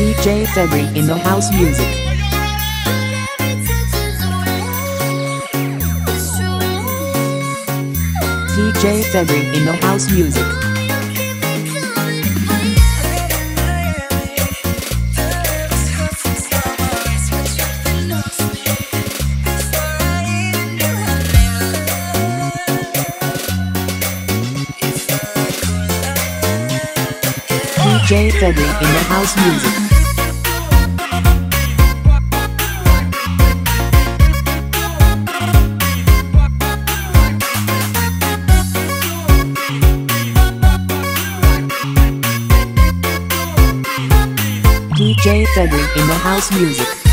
DJ February in the house music. DJ February in the house music. DJ February in the house music. DJ in the house music.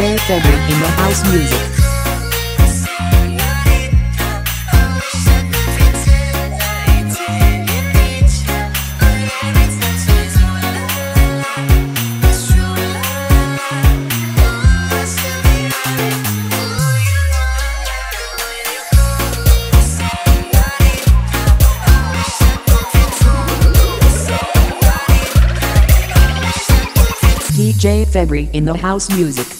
DJ February in the house music. DJ February in the house music.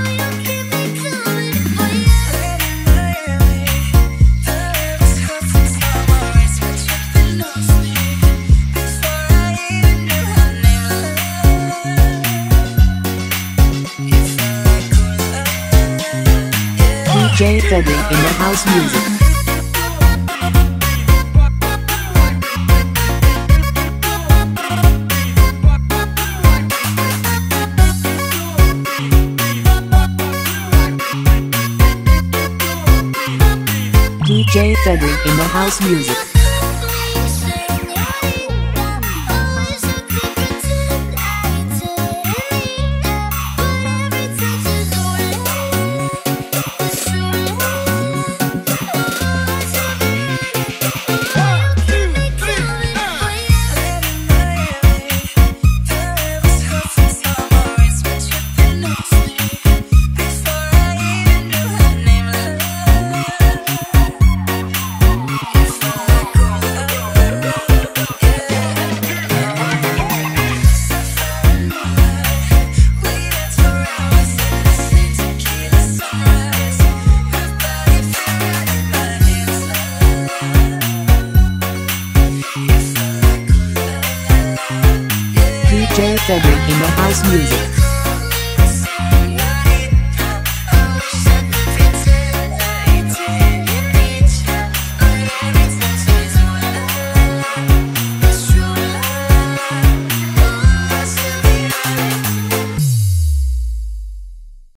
DJ February in the house music. DJ February in the house music. In the house music.